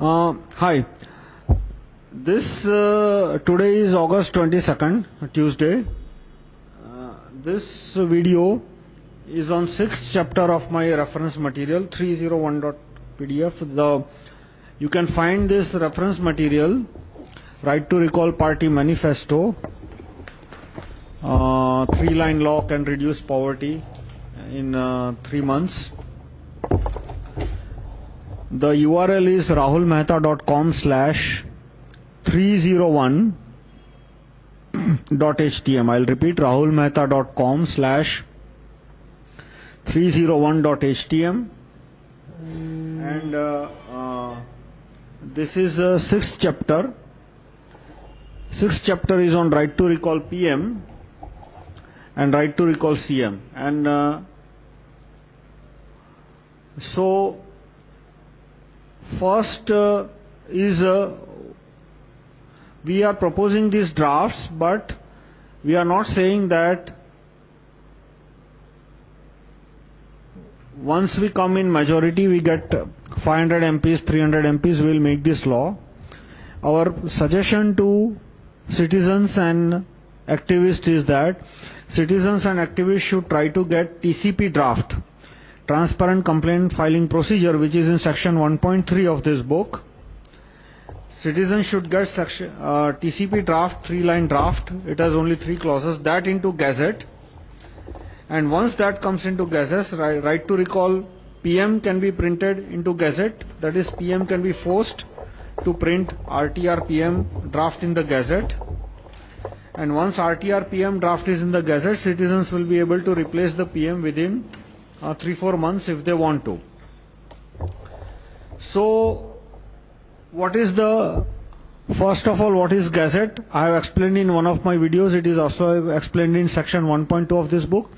Uh, hi. This uh, today is August 22nd, Tuesday. Uh, this video is on sixth chapter of my reference material 301.pdf. The you can find this reference material, Right to Recall Party Manifesto, uh, three line law can reduce poverty in three months. The URL is rahulmehta.com slash 301.htm. I'll repeat rahulmehta.com slash 301.htm. And uh, uh, this is a sixth chapter. Sixth chapter is on right to recall PM and right to recall CM. And uh, so, first uh, is uh, we are proposing these drafts, but we are not saying that once we come in majority, we get 500 MPs, 300 MPs, we will make this law. Our suggestion to citizens and activists is that citizens and activists should try to get TCP draft, Transparent Complaint Filing Procedure, which is in section 1.3 of this book. Citizens should get section, uh, TCP draft, three line draft, it has only three clauses, that into Gazette. And once that comes into Gazette, right, right to recall PM can be printed into Gazette, that is, PM can be forced to print RTR PM draft in the Gazette. And once RTR PM draft is in the Gazette, citizens will be able to replace the PM within uh, 3 4 months if they want to. So, what is the First of all, what is Gazette? I have explained in one of my videos, it is also explained in section 1.2 of this book.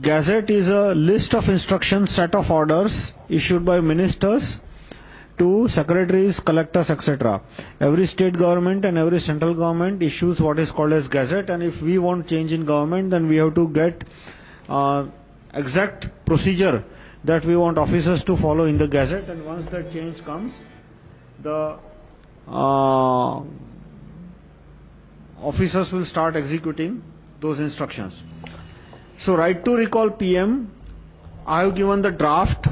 Gazette is a list of instructions, set of orders issued by ministers to secretaries, collectors, etc. Every state government and every central government issues what is called as Gazette, and if we want change in government, then we have to get uh, exact procedure that we want officers to follow in the Gazette, and once that change comes, the uh, officers will start executing those instructions. So, right to recall PM, I have given the draft,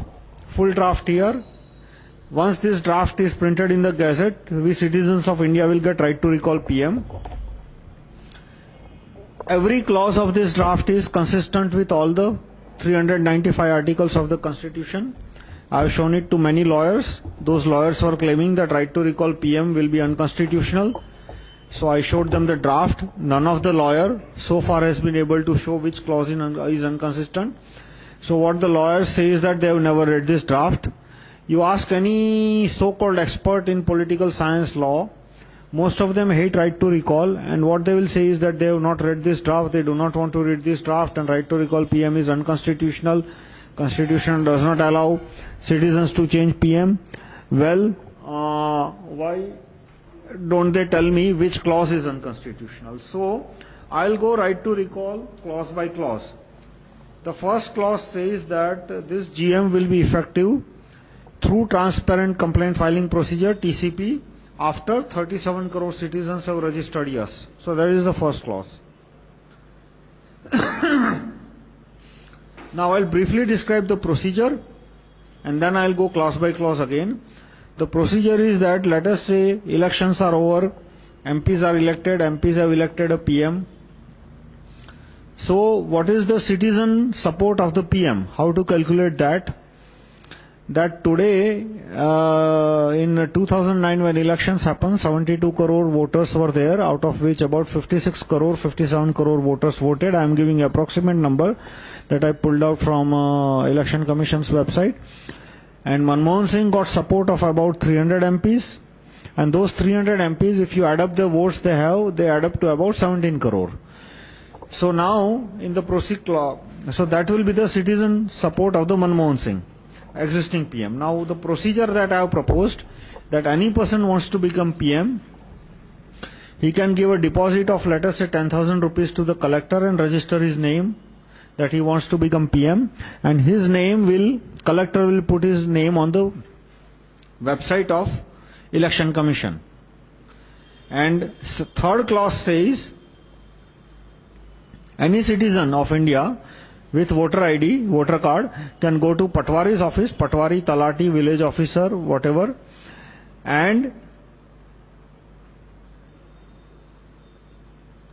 full draft here. Once this draft is printed in the Gazette, we citizens of India will get right to recall PM. Every clause of this draft is consistent with all the 395 articles of the Constitution. I have shown it to many lawyers. Those lawyers were claiming that right to recall PM will be unconstitutional. So I showed them the draft. None of the lawyer so far has been able to show which clause is inconsistent. So what the lawyers say is that they have never read this draft. You ask any so-called expert in political science law, most of them hate right to recall, and what they will say is that they have not read this draft, they do not want to read this draft, and right to recall PM is unconstitutional. Constitution does not allow citizens to change PM. Well, uh, why don't they tell me which clause is unconstitutional? So, I'll go right to recall clause by clause. The first clause says that this GM will be effective through transparent complaint filing procedure TCP after 37 crore citizens have registered yes. So, that is the first clause. now, I'll briefly describe the procedure and then I'll go clause by clause again. The procedure is that let us say elections are over, MPs are elected, MPs have elected a PM. So, what is the citizen support of the PM? How to calculate that? That today, uh, in 2009, when elections happened, 72 crore voters were there, out of which about 56 crore, 57 crore voters voted. I am giving approximate number that I pulled out from uh, Election Commission's website. And Manmohan Singh got support of about 300 MPs. And those 300 MPs, if you add up the votes they have, they add up to about 17 crore. So now, in the procedure, so that will be the citizen support of the Manmohan Singh, existing PM. Now, the procedure that I have proposed, that any person wants to become PM, he can give a deposit of, let us say, 10,000 rupees to the collector and register his name that he wants to become PM, and his name will, collector will put his name on the website of Election Commission. And third clause says any citizen of India with voter ID, voter card, can go to Patwari's office, Patwari, Talati, village officer, whatever, and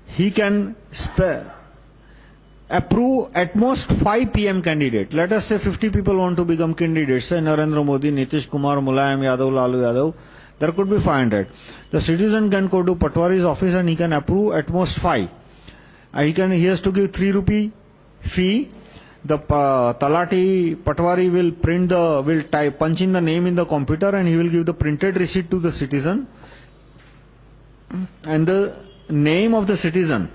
he can approve at most 5 PM candidate. Let us say 50 people want to become candidates, say Narendra Modi, Nitish Kumar, Mulayam Yadav, Lalu Yadav. There could be 500. The citizen can go to Patwari's office and he can approve at most 5. Uh, he, can, he has to give 3 rupee fee. The uh, Talati Patwari will print the, will type, punch in the name in the computer and he will give the printed receipt to the citizen. And the name of the citizen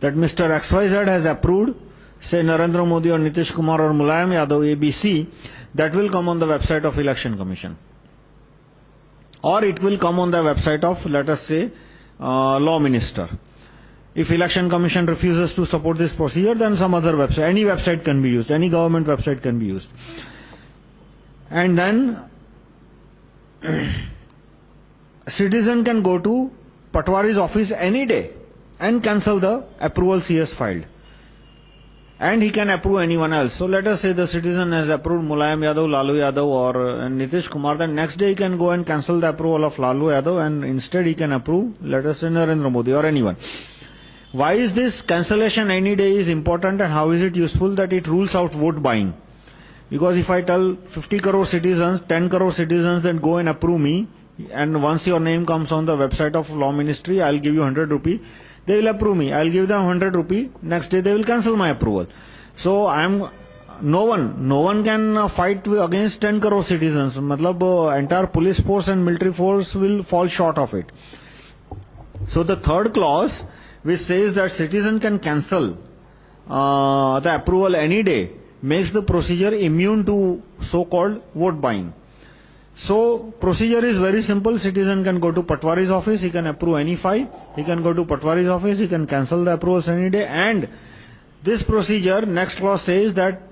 that Mr. XYZ has approved, say Narendra Modi or Nitish Kumar or Mulayam Yadav, ABC, that will come on the website of Election Commission. Or it will come on the website of, let us say, uh, Law Minister. If Election Commission refuses to support this procedure, then some other website, any website can be used, any government website can be used. And then, citizen can go to Patwari's office any day and cancel the approval he has filed. And he can approve anyone else. So let us say the citizen has approved Mulayam Yadav, Lalu Yadav, or uh, Nitish Kumar. Then next day he can go and cancel the approval of Lalu Yadav and instead he can approve, let us say Narendra Modi or anyone. Why is this cancellation any day is important and how is it useful that it rules out vote buying? Because if I tell 50 crore citizens, 10 crore citizens then go and approve me, and once your name comes on the website of law ministry, I'll give you 100 rupee. They will approve me. I'll give them 100 rupee. Next day they will cancel my approval. So I'm no one, no one can uh, fight against 10 crore citizens. Matlab, uh, entire police force and military force will fall short of it. So the third clause, which says that citizen can cancel uh, the approval any day, makes the procedure immune to so called vote buying. So, procedure is very simple. Citizen can go to Patwari's office, he can approve any file. He can go to Patwari's office, he can cancel the approvals any day. And this procedure, next clause says that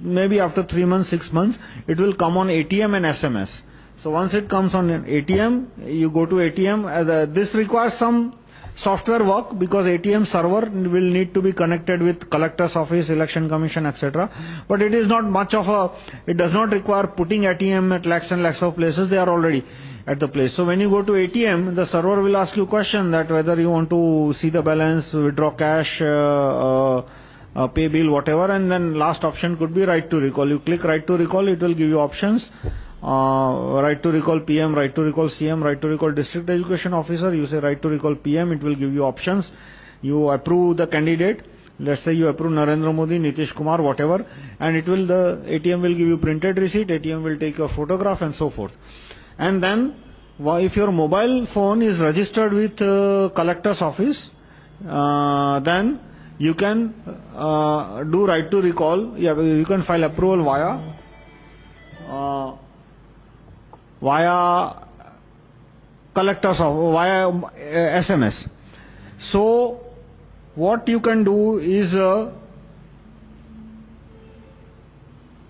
maybe after 3 months, 6 months, it will come on ATM and SMS. So, once it comes on ATM, you go to ATM. Uh, this requires some software work because ATM server will need to be connected with collector's office, election commission, etc. But it is not much of a, it does not require putting ATM at lakhs and lakhs of places, they are already at the place. So when you go to ATM, the server will ask you question that whether you want to see the balance, withdraw cash, uh, uh, uh, pay bill, whatever, and then last option could be right to recall. You click right to recall, it will give you options. Uh, right to recall PM, right to recall CM, right to recall district education officer. You say right to recall PM, it will give you options. You approve the candidate. Let's say you approve Narendra Modi, Nitish Kumar, whatever, and it will, the ATM will give you printed receipt, ATM will take a photograph and so forth. And then, if your mobile phone is registered with uh, collector's office, uh, then you can uh, do right to recall, you can file approval via via collectors of via SMS. Uh, so, what you can do is uh,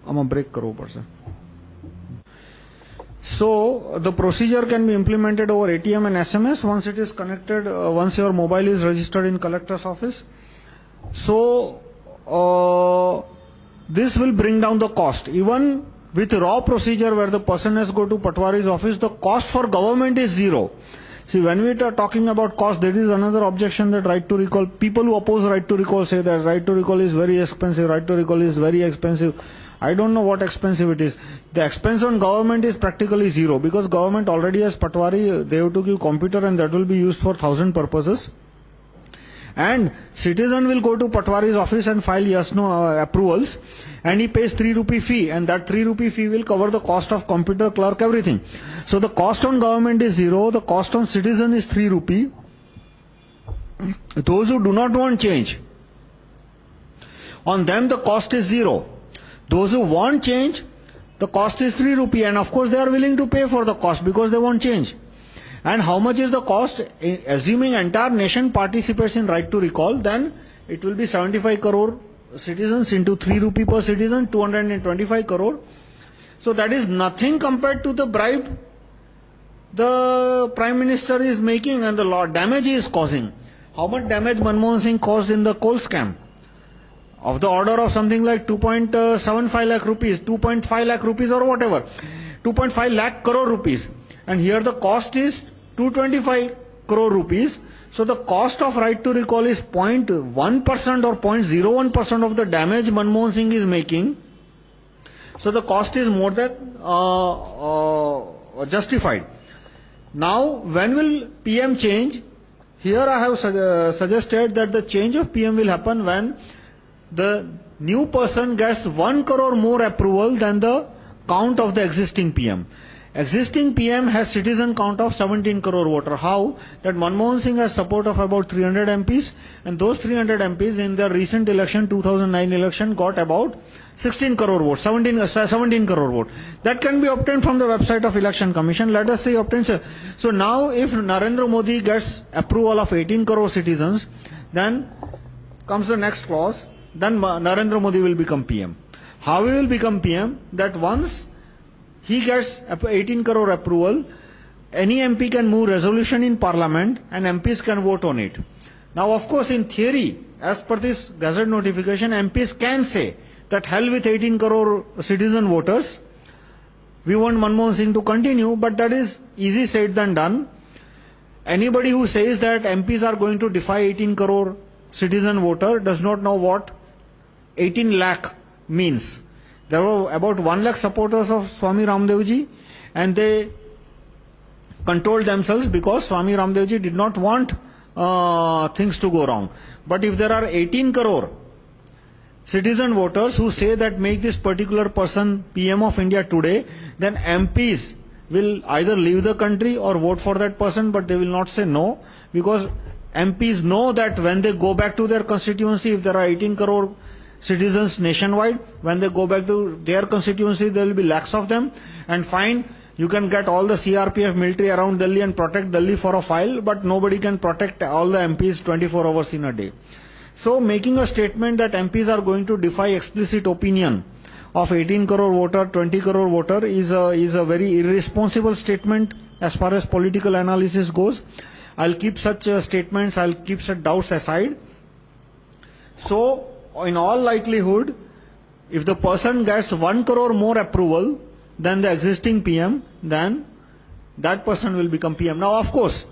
I'm a break karo person. So, the procedure can be implemented over ATM and SMS once it is connected, uh, once your mobile is registered in collector's office. So, this will bring down the cost. Even with raw procedure where the person has go to Patwari's office, the cost for government is zero. See, when we are talking about cost, there is another objection that right to recall, people who oppose right to recall say that right to recall is very expensive, right to recall is very expensive. I don't know what expensive it is. The expense on government is practically zero because government already has Patwari, they have to give computer and that will be used for thousand purposes. And citizen will go to Patwari's office and file yes no uh, approvals and he pays 3 rupee fee and that 3 rupee fee will cover the cost of computer clerk everything. So the cost on government is 0, the cost on citizen is 3 rupee. Those who do not want change, on them the cost is 0. Those who want change, the cost is 3 rupee and of course they are willing to pay for the cost because they want change. And how much is the cost? Assuming entire nation participates in right to recall, then it will be 75 crore citizens into 3 rupee per citizen, 225 crore. So that is nothing compared to the bribe the Prime Minister is making and the law damage he is causing. How much damage Manmohan Singh caused in the coal scam? Of the order of something like 2.75 lakh rupees, 2.5 lakh rupees or whatever. 2.5 lakh crore rupees. And here the cost is 225 crore rupees. So the cost of right to recall is 0.1% or 0.01% of the damage Manmohan Singh is making. So the cost is more than uh, uh, justified. Now, when will PM change? Here I have uh, suggested that the change of PM will happen when the new person gets 1 crore more approval than the count of the existing PM. Existing PM has citizen count of 17 crore voter. How? That Manmohan Singh has support of about 300 MPs and those 300 MPs in the recent election, 2009 election, got about 16 crore votes, 17, uh, 17 crore vote. That can be obtained from the website of Election Commission. Let us say obtains. So now if Narendra Modi gets approval of 18 crore citizens, then comes the next clause, then Narendra Modi will become PM. How he will become PM? That once he gets 18 crore approval, any MP can move resolution in parliament and MPs can vote on it. Now, of course, in theory, as per this gazette notification, MPs can say that hell with 18 crore citizen voters. We want Manmohan Singh to continue, but that is easy said than done. Anybody who says that MPs are going to defy 18 crore citizen voter does not know what 18 lakh means. There were about 1 lakh supporters of Swami Ramdevji, and they controlled themselves because Swami Ramdevji did not want uh, things to go wrong. But if there are 18 crore citizen voters who say that make this particular person PM of India today, then MPs will either leave the country or vote for that person, but they will not say no because MPs know that when they go back to their constituency, if there are 18 crore citizens nationwide, when they go back to their constituency, there will be lakhs of them. And fine, you can get all the CRPF military around Delhi and protect Delhi for a file, but nobody can protect all the MPs 24 hours in a day. So, making a statement that MPs are going to defy explicit opinion of 18 crore voter, 20 crore voter is a, is a very irresponsible statement as far as political analysis goes. I'll keep such uh, statements, I'll keep such doubts aside. So, in all likelihood, if the person gets 1 crore more approval than the existing PM, then that person will become PM. Now, of course,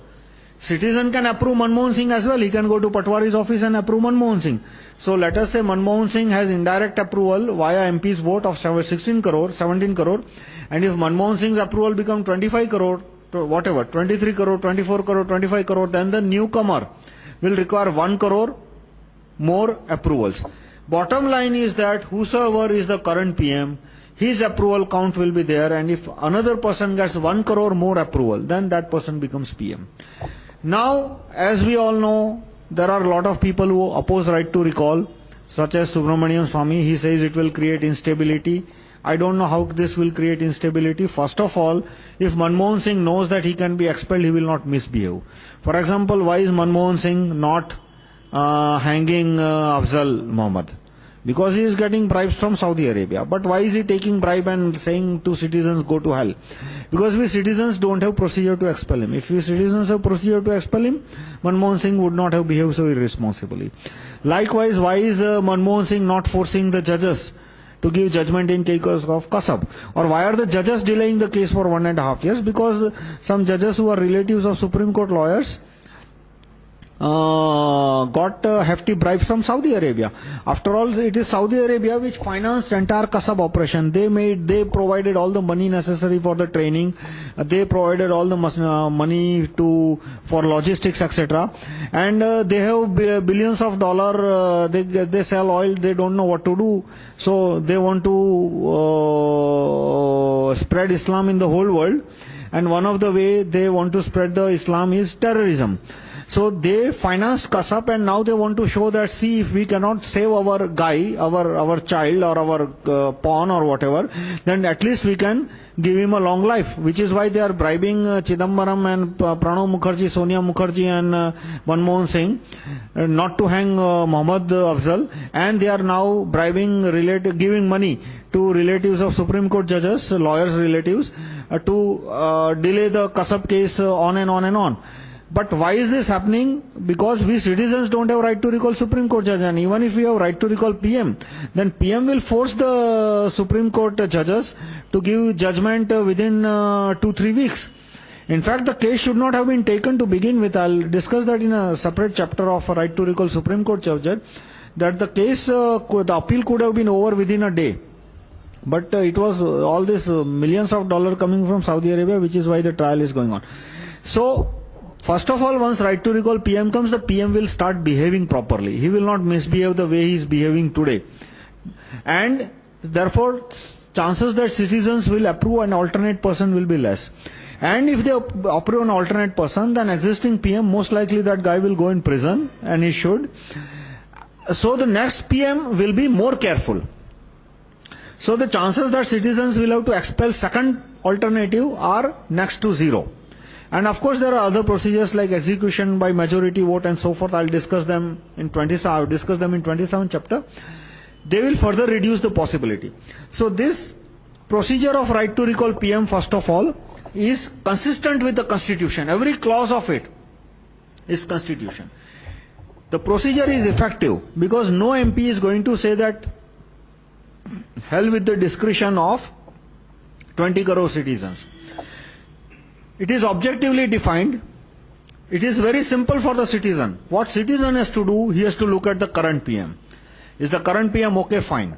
Citizen can approve Manmohan Singh as well. He can go to Patwari's office and approve Manmohan Singh. So let us say Manmohan Singh has indirect approval via MP's vote of 16 crore, 17 crore. And if Manmohan Singh's approval become 25 crore, whatever, 23 crore, 24 crore, 25 crore, then the newcomer will require 1 crore more approvals. Bottom line is that whosoever is the current PM, his approval count will be there. And if another person gets 1 crore more approval, then that person becomes PM. Now, as we all know, there are a lot of people who oppose right to recall, such as Subramanian Swamy. He says it will create instability. I don't know how this will create instability. First of all, if Manmohan Singh knows that he can be expelled, he will not misbehave. For example, why is Manmohan Singh not uh, hanging uh, Afzal Mohammed? Because he is getting bribes from Saudi Arabia. But why is he taking bribe and saying to citizens, go to hell? Because we citizens don't have procedure to expel him. If we citizens have procedure to expel him, Manmohan Singh would not have behaved so irresponsibly. Likewise, why is uh, Manmohan Singh not forcing the judges to give judgment in case of Kasab? Or why are the judges delaying the case for one and a half years? Because some judges who are relatives of Supreme Court lawyers uh, got uh, hefty bribes from Saudi Arabia. After all, it is Saudi Arabia which financed entire Kasab operation. They made, they provided all the money necessary for the training. Uh, they provided all the uh, money to for logistics, etc. And uh, they have billions of dollars. They they sell oil. They don't know what to do. So they want to spread Islam in the whole world. And one of the way they want to spread the Islam is terrorism. So they financed Kasab and now they want to show that, see, if we cannot save our guy, our, our child or our uh, pawn or whatever, then at least we can give him a long life. Which is why they are bribing uh, Chidambaram and uh, Pranab Mukherjee, Sonia Mukherjee and uh, Manmohan Singh not to hang uh, Mohammad Afzal. And they are now bribing, relate, giving money to relatives of Supreme Court judges, lawyers' relatives, to delay the Kasab case on and on and on. But why is this happening? Because we citizens don't have right to recall Supreme Court judge. And even if we have right to recall PM, then PM will force the Supreme Court judges to give judgment within uh, two, three weeks. In fact, the case should not have been taken to begin with. I'll discuss that in a separate chapter of right to recall Supreme Court judge. That the case, uh, the appeal could have been over within a day. But uh, it was all this millions of dollars coming from Saudi Arabia, which is why the trial is going on. So, First of all, once right to recall PM comes, the PM will start behaving properly. He will not misbehave the way he is behaving today. And therefore, chances that citizens will approve an alternate person will be less. And if they approve an alternate person, then existing PM, most likely that guy will go in prison, and he should. So the next PM will be more careful. So the chances that citizens will have to expel second alternative are next to zero. And of course, there are other procedures like execution by majority vote and so forth. I'll discuss them in 27, I'll discuss them in 27 chapter. They will further reduce the possibility. So this procedure of right to recall PM, first of all, is consistent with the constitution. Every clause of it is constitution. The procedure is effective because no MP is going to say that hell with the discretion of 20 crore citizens. It is objectively defined. It is very simple for the citizen. What citizen has to do, he has to look at the current PM. Is the current PM okay? Fine.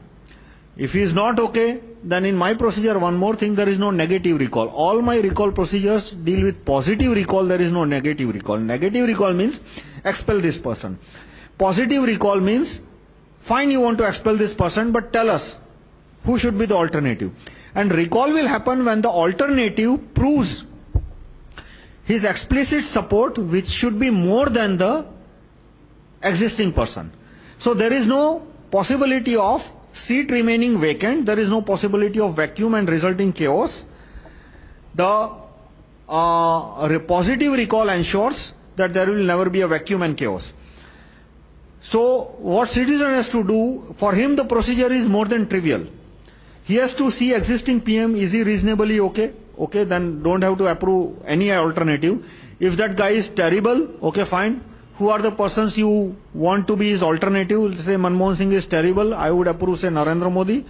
If he is not okay, then in my procedure, one more thing, there is no negative recall. All my recall procedures deal with positive recall, there is no negative recall. Negative recall means expel this person. Positive recall means, fine, you want to expel this person, but tell us who should be the alternative. And recall will happen when the alternative proves his explicit support, which should be more than the existing person. So there is no possibility of seat remaining vacant, there is no possibility of vacuum and resulting chaos. The uh, positive recall ensures that there will never be a vacuum and chaos. So, what citizen has to do, for him the procedure is more than trivial. He has to see existing PM, is he reasonably okay? Okay, then don't have to approve any alternative. If that guy is terrible, okay, fine. Who are the persons you want to be his alternative? Say Manmohan Singh is terrible, I would approve, say Narendra Modi.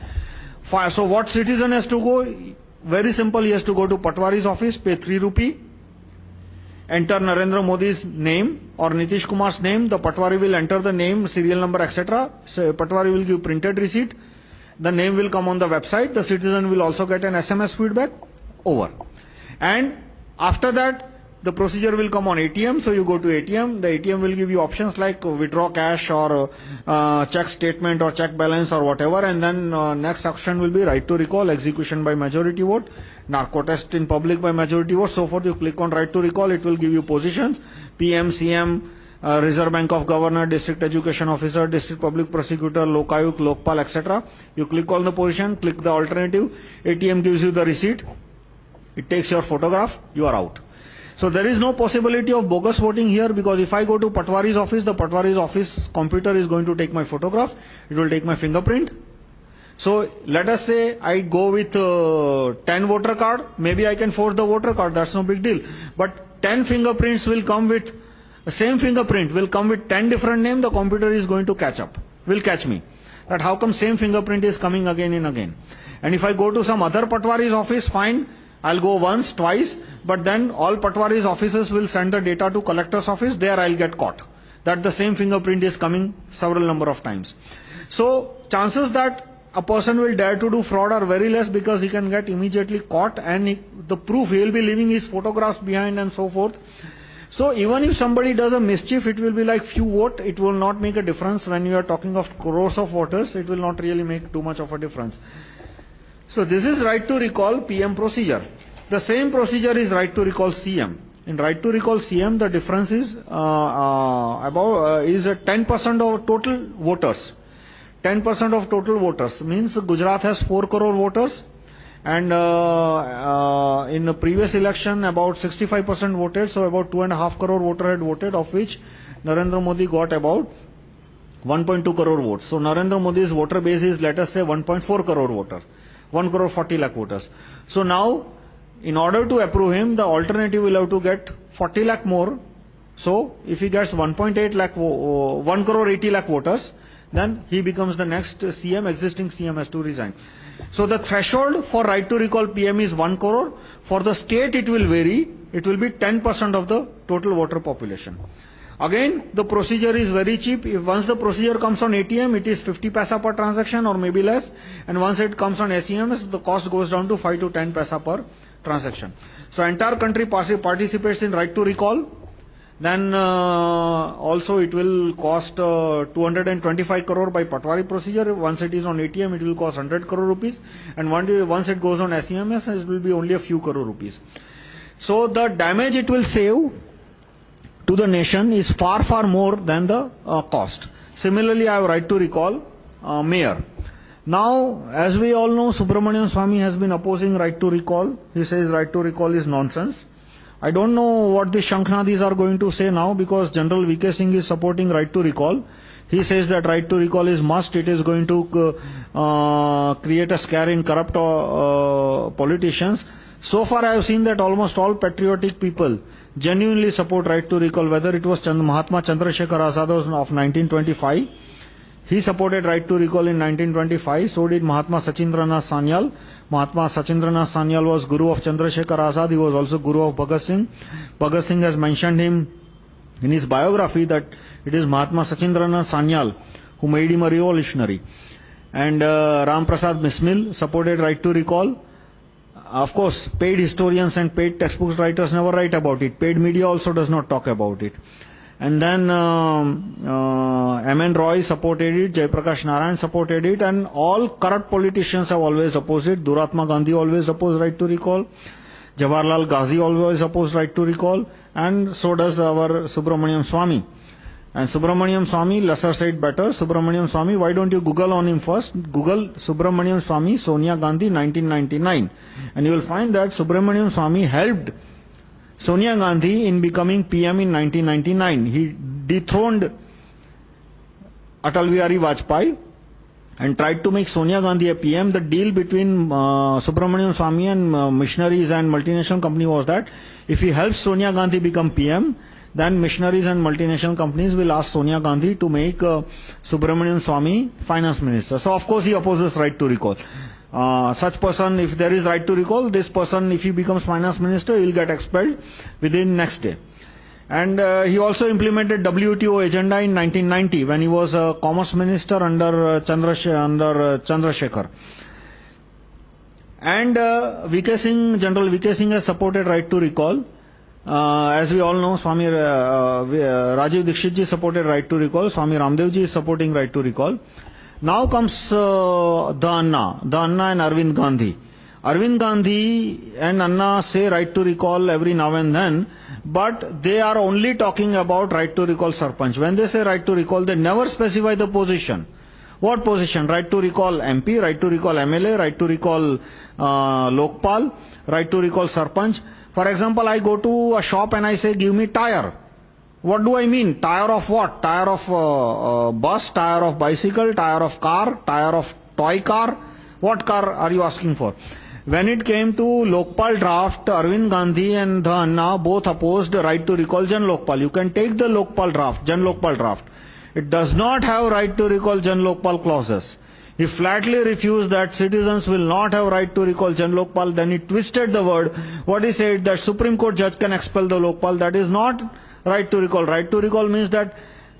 So, what citizen has to go? Very simple, he has to go to Patwari's office, pay 3 rupee, enter Narendra Modi's name or Nitish Kumar's name. The Patwari will enter the name, serial number, etc. So, Patwari will give printed receipt. The name will come on the website. The citizen will also get an SMS feedback over. And after that, the procedure will come on ATM. So you go to ATM. The ATM will give you options like withdraw cash or uh, check statement or check balance or whatever. And then uh, next option will be right to recall, execution by majority vote, narco test in public by majority vote. So forth. You click on right to recall. It will give you positions PM, CM, uh, Reserve Bank of Governor, District Education Officer, District Public Prosecutor, Lokayuk, Lokpal, etc. You click on the position, click the alternative. ATM gives you the receipt. It takes your photograph, you are out. So there is no possibility of bogus voting here because if I go to Patwari's office, the Patwari's office computer is going to take my photograph, it will take my fingerprint. So let us say I go with uh, 10 voter card, maybe I can force the voter card, that's no big deal. But 10 fingerprints will come with, same fingerprint will come with 10 different names, the computer is going to catch up, will catch me. That how come same fingerprint is coming again and again. And if I go to some other Patwari's office, fine, I'll go once, twice, but then all Patwari's officers will send the data to collector's office, there I'll get caught. That the same fingerprint is coming several number of times. So, chances that a person will dare to do fraud are very less because he can get immediately caught and he, the proof he will be leaving his photographs behind and so forth. So, even if somebody does a mischief, it will be like few vote, it will not make a difference when you are talking of crores of voters, it will not really make too much of a difference. So, this is right to recall PM procedure. The same procedure is right to recall CM. in right to recall CM, the difference is uh, uh, about uh, is 10% of total voters. 10% of total voters means Gujarat has 4 crore voters, and in the previous election, about 65% voted, so about 2.5 crore voter had voted, of which Narendra Modi got about 1.2 crore votes. So Narendra Modi's voter base is, let us say, 1.4 crore voters, 1 crore 40 lakh voters. So now, in order to approve him, the alternative will have to get 40 lakh more. So if he gets 1.8 lakh, 1 crore 80 lakh voters, then he becomes the next CM, existing CM has to resign. So the threshold for right to recall PM is 1 crore. For the state, it will vary. It will be 10% of the total voter population. Again, the procedure is very cheap. If once the procedure comes on ATM, it is 50 paisa per transaction or maybe less. And once it comes on SMS, the cost goes down to 5 to 10 paisa per transaction. So, entire country participates in right to recall. Then uh, also it will cost uh, 225 crore by Patwari procedure. Once it is on ATM, it will cost 100 crore rupees. And once it goes on SMS, it will be only a few crore rupees. So, the damage it will save to the nation is far, far more than the uh, cost. Similarly, I have right to recall uh, mayor. Now, as we all know, Subramanian Swamy has been opposing right to recall. He says right to recall is nonsense. I don't know what the Shankhnadis are going to say now because General VK Singh is supporting right to recall. He says that right to recall is must. It is going to uh, create a scare in corrupt politicians. So far, I have seen that almost all patriotic people genuinely support right to recall, whether it was Chand Mahatma Chandrasekhar Azad of 1925. He supported right to recall in 1925. So did Mahatma Sachindranath Sanyal. Mahatma Sachindranath Sanyal was Guru of Chandrasekhar Azad. He was also Guru of Bhagat Singh. Bhagat Singh has mentioned him in his biography that it is Mahatma Sachindranath Sanyal who made him a revolutionary. And uh, Ram Prasad supported right to recall. Of course, paid historians and paid textbooks writers never write about it. Paid media also does not talk about it. And then um, uh, M.N. Roy supported it, Jayaprakash Narayan supported it, and all corrupt politicians have always opposed it. Duratma Gandhi always opposed right to recall. Jawaharlal Ghazi always opposed right to recall, and so does our Subramanian Swamy. And Subramanian Swamy, lesser said better. Subramanian Swamy, why don't you Google on him first? Google Subramanian Swamy, Sonia Gandhi, 1999. And you will find that Subramanian Swamy helped Sonia Gandhi in becoming PM in 1999. He dethroned Atal Bihari Vajpayee and tried to make Sonia Gandhi a PM. The deal between uh, Subramanian Swamy and uh, missionaries and multinational company was that if he helps Sonia Gandhi become PM, then missionaries and multinational companies will ask Sonia Gandhi to make uh, Subramanian Swamy finance minister. So, of course, he opposes right to recall. Uh, such person, if there is right to recall, this person, if he becomes finance minister, he will get expelled within next day. And uh, he also implemented WTO agenda in 1990 when he was a commerce minister under, uh, under uh, Chandrasekhar. And uh, VK Singh, General VK Singh has supported right to recall. Uh, as we all know, Swami uh, uh, Rajiv Dikshit ji supported right to recall, Swami Ramdev ji is supporting right to recall. Now comes uh, the Anna, the Anna and Arvind Gandhi. Arvind Gandhi and Anna say right to recall every now and then, but they are only talking about right to recall Sarpanch. When they say right to recall, they never specify the position. What position? Right to recall MP, right to recall MLA, right to recall uh, Lokpal, right to recall Sarpanch. For example, I go to a shop and I say, give me tire. What do I mean? Tire of what? Tire of uh, uh, bus, tire of bicycle, tire of car, tire of toy car? What car are you asking for? When it came to Lokpal draft, Arvind Gandhi and the Anna both opposed the right to recall Jan Lokpal. You can take the Lokpal draft, Jan Lokpal draft. It does not have right to recall Jan Lokpal clauses. He flatly refused that citizens will not have right to recall Jan Lokpal. Then he twisted the word. What he said that Supreme Court judge can expel the Lokpal. That is not right to recall. Right to recall means that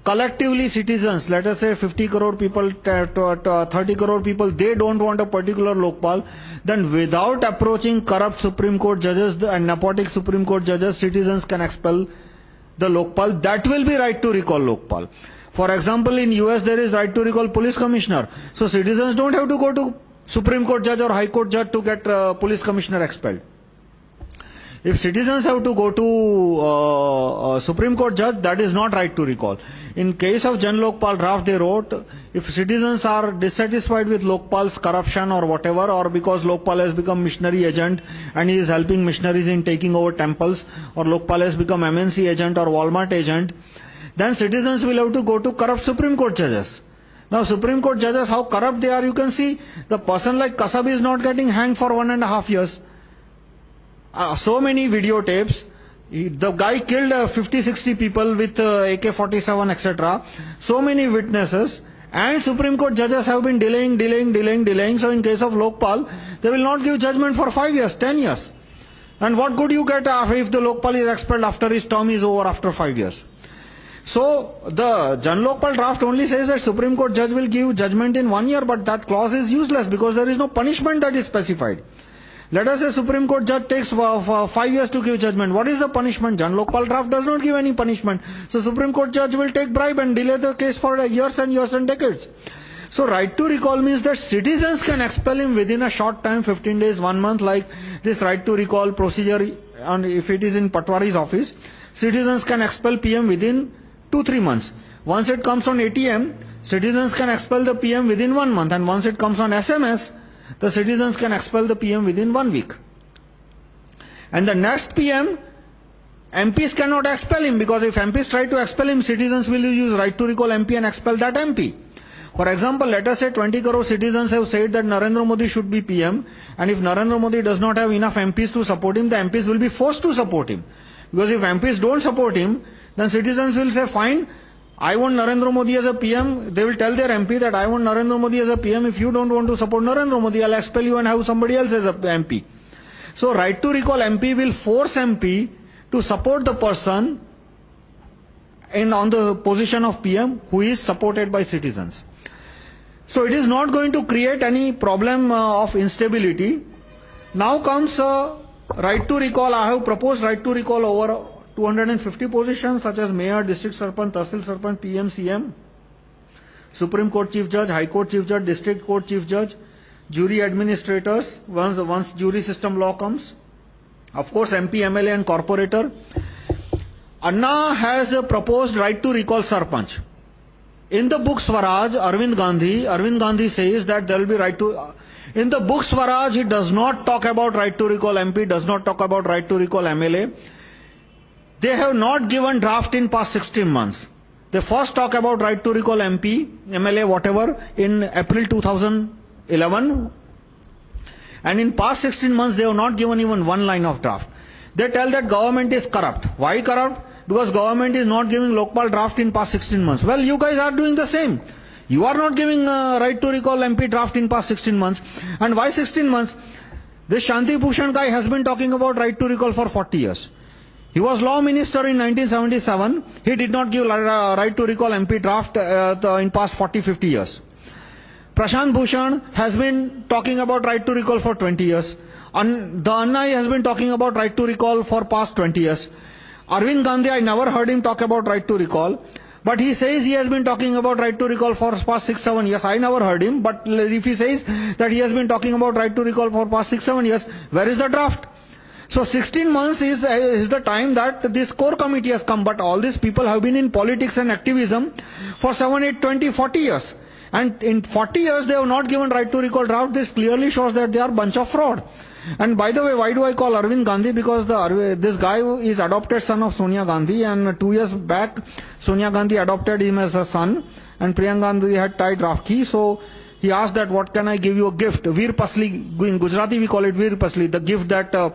collectively citizens, let us say 50 crore people, 30 crore people, they don't want a particular Lokpal. Then without approaching corrupt Supreme Court judges and nepotic Supreme Court judges, citizens can expel the Lokpal. That will be right to recall Lokpal. For example, in US there is right to recall police commissioner. So citizens don't have to go to Supreme Court judge or High Court judge to get uh, police commissioner expelled. If citizens have to go to uh, a Supreme Court judge, that is not right to recall. In case of Jan Lokpal draft, they wrote, if citizens are dissatisfied with Lokpal's corruption or whatever, or because Lokpal has become missionary agent and he is helping missionaries in taking over temples, or Lokpal has become MNC agent or Walmart agent, then citizens will have to go to corrupt Supreme Court judges. Now, Supreme Court judges, how corrupt they are, you can see. The person like Kasab is not getting hanged for one and a half years. Uh, so many videotapes. the guy killed uh, 50, 60 people with uh, AK 47, etc. So many witnesses. And Supreme Court judges have been delaying, delaying, delaying, delaying. So, in case of Lokpal, they will not give judgment for 5 years, 10 years. And what good you get if the Lokpal is expelled after his term is over after 5 years? So, the Jan Lokpal draft only says that Supreme Court judge will give judgment in one year, but that clause is useless because there is no punishment that is specified. Let us say Supreme Court judge takes uh, uh, five years to give judgment. What is the punishment? Jan Lokpal draft does not give any punishment. So, Supreme Court judge will take bribe and delay the case for uh, years and years and decades. So, right to recall means that citizens can expel him within a short time, 15 days, one month, like this right to recall procedure. And if it is in Patwari's office, citizens can expel PM within 2 3 months. Once it comes on ATM, citizens can expel the PM within 1 month, and once it comes on SMS, the citizens can expel the PM within 1 week. And the next PM, MPs cannot expel him because if MPs try to expel him, citizens will use right to recall MP and expel that MP. For example, let us say 20 crore citizens have said that Narendra Modi should be PM, and if Narendra Modi does not have enough MPs to support him, the MPs will be forced to support him. Because if MPs don't support him, then citizens will say, fine, I want Narendra Modi as a PM. They will tell their MP that I want Narendra Modi as a PM. If you don't want to support Narendra Modi, I'll expel you and have somebody else as a MP. So, right to recall MP will force MP to support the person in, on the position of PM who is supported by citizens. So, it is not going to create any problem uh, of instability. Now comes uh, right to recall. I have proposed right to recall over 250 positions such as Mayor, District Sarpanch, Tahsil Sarpanch, PM, CM, Supreme Court Chief Judge, High Court Chief Judge, District Court Chief Judge, jury administrators, once, once jury system law comes, of course MP, MLA and corporator. Anna has a proposed right to recall Sarpanch. In the book Swaraj, Arvind Gandhi, Arvind Gandhi says that there will be right to. Uh, in the book Swaraj, he does not talk about right to recall MP, does not talk about right to recall MLA. They have not given draft in past 16 months. They first talk about right to recall MP, MLA, whatever, in April 2011. And in past 16 months, they have not given even one line of draft. They tell that government is corrupt. Why corrupt? Because government is not giving Lokpal draft in past 16 months. Well, you guys are doing the same. You are not giving uh, right to recall MP draft in past 16 months. And why 16 months? This Shanti Bhushan guy has been talking about right to recall for 40 years. He was law minister in 1977. He did not give uh, right to recall MP draft uh, in past 40, 50 years. Prashant Bhushan has been talking about right to recall for 20 years. An the Annai has been talking about right to recall for past 20 years. Arvind Gandhi, I never heard him talk about right to recall. But he says he has been talking about right to recall for past 6, 7 years. I never heard him. But if he says that he has been talking about right to recall for past 6, 7 years, where is the draft? So 16 months is, is the time that this core committee has come, but all these people have been in politics and activism for 7, 8, 20, 40 years. And in 40 years, they have not given right to recall draft. This clearly shows that they are bunch of fraud. And by the way, why do I call Arvind Gandhi? Because the, this guy is adopted son of Sonia Gandhi, and two years back, Sonia Gandhi adopted him as a son, and Priyanka Gandhi had tied Rakhi. So he asked that, What can I give you a gift? Veer Pasli, in Gujarati we call it Veer Pasli, the gift that. Uh,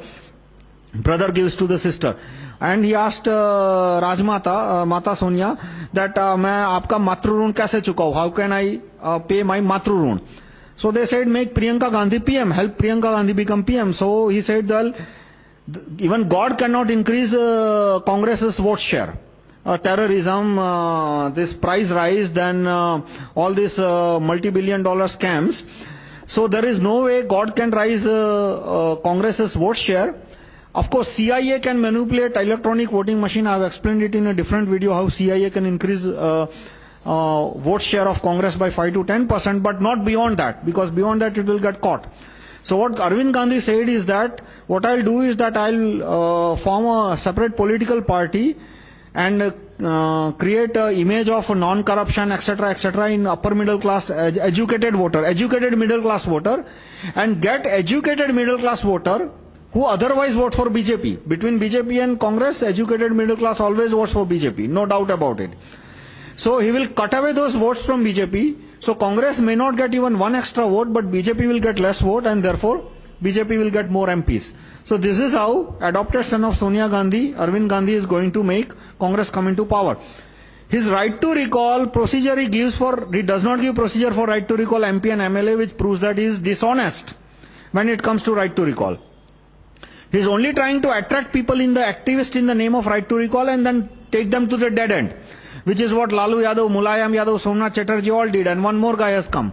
brother gives to the sister. And he asked uh, Rajmata, uh, Mata Sonia, that I, main aapka matrurun kaise chukau? How can I pay my matrurun? So they said, make Priyanka Gandhi PM, help Priyanka Gandhi become PM. So he said, well, even God cannot increase Congress's vote share. Uh, terrorism, uh, this price rise, then all these multi-billion dollar scams. So there is no way God can rise uh, uh, Congress's vote share. Of course, CIA can manipulate electronic voting machine. I have explained it in a different video how CIA can increase uh, uh, vote share of Congress by 5 to 10%, but not beyond that, because beyond that it will get caught. So, what Arvind Gandhi said is that what I'll do is that I'll uh, form a separate political party and uh, create an image of non corruption, etc., etc., in upper middle class, ed educated voter, educated middle class voter, and get educated middle class voter who otherwise vote for BJP. Between BJP and Congress, educated middle class always votes for BJP, no doubt about it. So he will cut away those votes from BJP. So Congress may not get even one extra vote, but BJP will get less vote, and therefore BJP will get more MPs. So this is how adopted son of Sonia Gandhi, Arvind Gandhi, is going to make Congress come into power. His right to recall procedure he gives for, he does not give procedure for right to recall MP and MLA, which proves that he is dishonest when it comes to right to recall. He is only trying to attract people in the activist in the name of right to recall and then take them to the dead end, which is what Lalu Yadav, Mulayam Yadav, Somnath Chatterjee all did, and one more guy has come.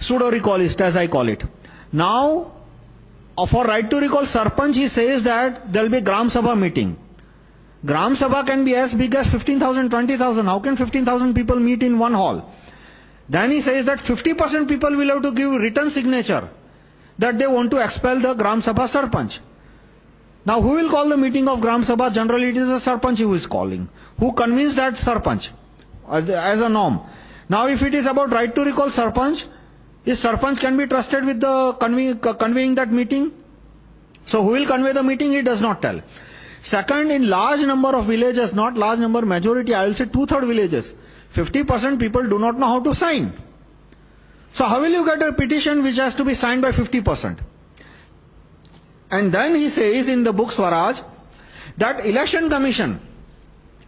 Pseudo recallist, as I call it. Now, uh, for right to recall Sarpanch, he says that there will be Gram Sabha meeting. Gram Sabha can be as big as 15,000, 20,000. How can 15,000 people meet in one hall? Then he says that 50% people will have to give written signature that they want to expel the Gram Sabha Sarpanch. Now, who will call the meeting of Gram Sabha? Generally, it is a Sarpanch who is calling. Who convinced that Sarpanch as a norm? Now, if it is about right to recall Sarpanch, is Sarpanch can be trusted with the convey, conveying that meeting? So, who will convey the meeting? He does not tell. Second, in large number of villages, not large number, majority, I will say two third villages, 50% people do not know how to sign. So, how will you get a petition which has to be signed by 50%? And then he says in the book Swaraj that election commission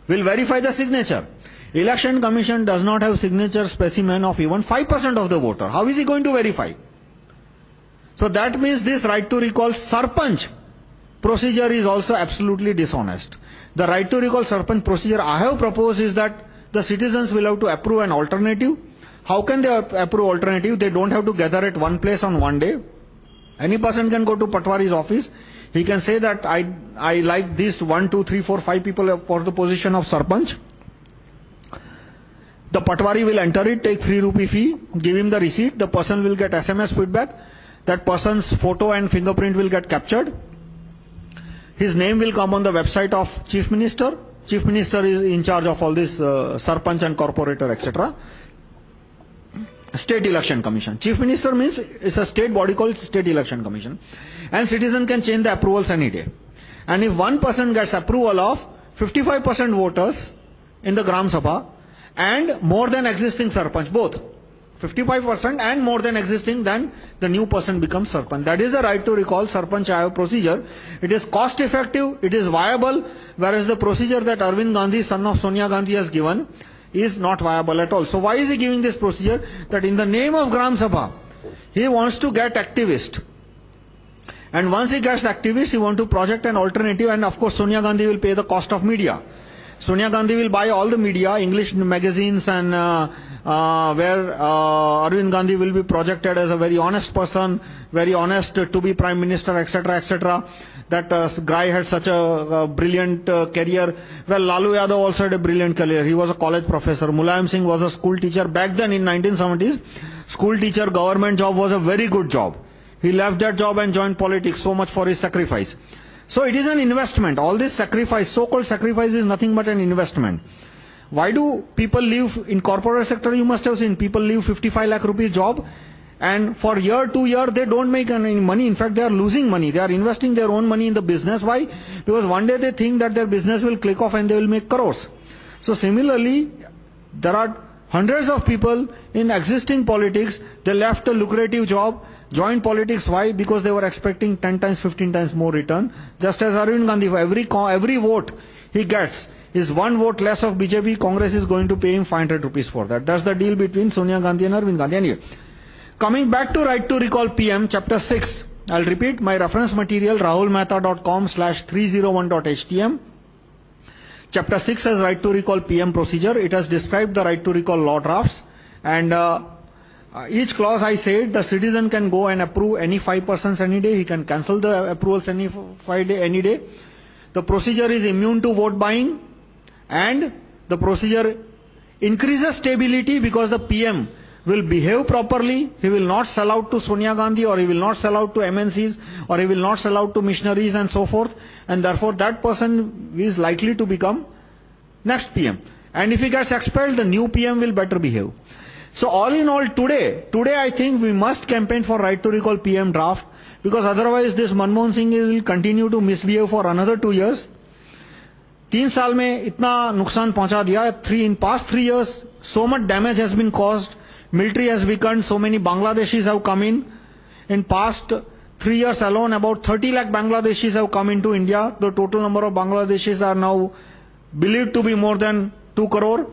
will verify the signature. Election commission does not have signature specimen of even 5% of the voter. How is he going to verify? So that means this right to recall Sarpanch procedure is also absolutely dishonest. The right to recall Sarpanch procedure I have proposed is that the citizens will have to approve an alternative. How can they approve alternative? They don't have to gather at one place on one day. Any person can go to Patwari's office. He can say that I, I like these one, two, three, four, five people for the position of Sarpanch. The Patwari will enter it, take 3 rupee fee, give him the receipt. The person will get SMS feedback. That person's photo and fingerprint will get captured. His name will come on the website of Chief Minister. Chief Minister is in charge of all this uh, Sarpanch and Corporator, etc. State Election Commission. Chief Minister means it's a state body called State Election Commission. And citizen can change the approvals any day. And if one person gets approval of 55% voters in the Gram Sabha and more than existing Sarpanch, both 55% and more than existing, then the new person becomes Sarpanch. That is the right to recall Sarpanch procedure. It is cost effective, it is viable, whereas the procedure that Arvind Gandhi, son of Sonia Gandhi, has given is not viable at all. So, why is he giving this procedure? That in the name of Gram Sabha, he wants to get activist. And once he gets activist, he wants to project an alternative, and of course, Sonia Gandhi will pay the cost of media. Sonia Gandhi will buy all the media, English magazines, and uh, uh, where uh, Arvind Gandhi will be projected as a very honest person, very honest to be Prime Minister, etc., etc that uh, had such a brilliant uh, career. Well, Lalu Yadav also had a brilliant career. He was a college professor. Mulayam Singh was a school teacher. Back then in 1970s, school teacher government job was a very good job. He left that job and joined politics so much for his sacrifice. So it is an investment. All this sacrifice, so-called sacrifice is nothing but an investment. Why do people leave in corporate sector? You must have seen people leave 55 lakh rupees job and for year, two year, they don't make any money. In fact, they are losing money. They are investing their own money in the business. Why? Because one day they think that their business will click off and they will make crores. So similarly, there are hundreds of people in existing politics. They left a lucrative job, joined politics. Why? Because they were expecting 10 times, 15 times more return. Just as Arvind Gandhi, for every, every vote he gets, is one vote less of BJP, Congress is going to pay him 500 rupees for that. That's the deal between Sonia Gandhi and Arvind Gandhi. Anyway. Coming back to Right to Recall PM, Chapter 6. I'll repeat my reference material rahulmehta.com slash 301.htm. Chapter 6 has Right to Recall PM procedure. It has described the Right to Recall law drafts. And uh, uh, each clause I said, the citizen can go and approve any five persons any day. He can cancel the approvals any, five day, any day. The procedure is immune to vote buying. And the procedure increases stability because the PM will behave properly, he will not sell out to Sonia Gandhi or he will not sell out to MNCs or he will not sell out to missionaries and so forth. And therefore, that person is likely to become next PM. And if he gets expelled, the new PM will better behave. So, all in all, today, today I think we must campaign for right to recall PM draft because otherwise, this Manmohan Singh will continue to misbehave for another two years. तीन साल में इतना नुकसान पहुंचा दिया three in past three years so much damage has been caused military has weakened so many Bangladeshis have come in in past three years alone about 30 lakh Bangladeshis have come into India the total number of Bangladeshis are now believed to be more than 2 crore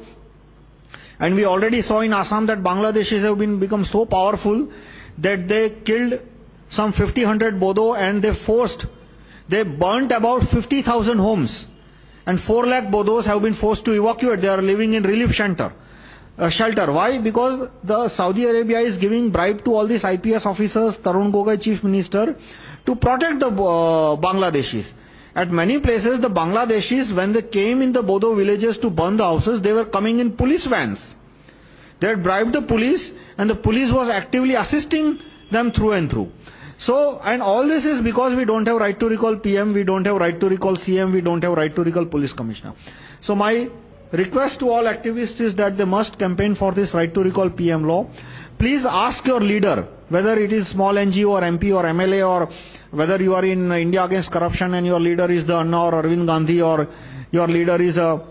and we already saw in Assam that Bangladeshis have been become so powerful that they killed some 50 100 Bodo and they forced they burnt about 50,000 homes and 4 lakh Bodos have been forced to evacuate. They are living in relief shelter. Uh, shelter. Why? Because the Saudi Arabia is giving bribe to all these IPS officers, Tarun Gogoi, Chief Minister, to protect the uh, Bangladeshis. At many places, the Bangladeshis, when they came in the Bodo villages to burn the houses, they were coming in police vans. They had bribed the police, and the police was actively assisting them through and through. So, and all this is because we don't have right to recall PM, we don't have right to recall CM, we don't have right to recall police commissioner. So, my request to all activists is that they must campaign for this right to recall PM law. Please ask your leader, whether it is small NGO or MP or MLA or whether you are in India against corruption and your leader is the Anna or Arvind Gandhi or your leader is a,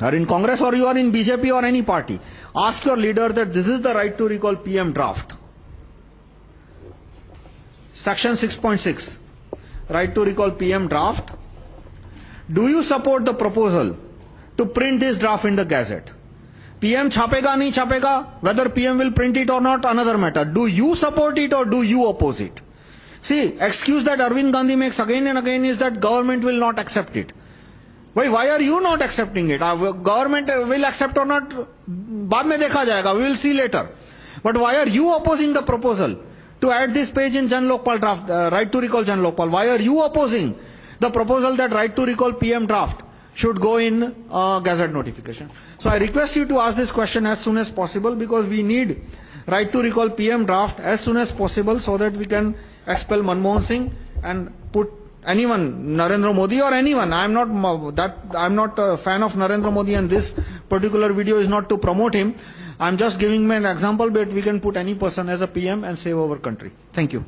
are in Congress or you are in BJP or any party. Ask your leader that this is the right to recall PM draft. Section 6.6 Right to recall PM draft. Do you support the proposal to print this draft in the Gazette? PM chapega nahi chapega, whether PM will print it or not, another matter. Do you support it or do you oppose it? See, excuse that Arvind Gandhi makes again and again is that government will not accept it. Why, why are you not accepting it? Uh, government will accept or not, बाद में देखा जाएगा, we will see later. But why are you opposing the proposal? to add this page in Jan Lokpal draft, uh, right to recall Jan Lokpal. Why are you opposing the proposal that right to recall PM draft Should go in Gazette notification? So I request you to ask this question as soon as possible because we need right to recall PM draft as soon as possible so that we can expel Manmohan Singh and put anyone, Narendra Modi or anyone. I'm not, that, I'm not a fan of Narendra Modi and this particular video is not to promote him. I'm just giving me an example, but we can put any person as a PM and save our country. Thank you.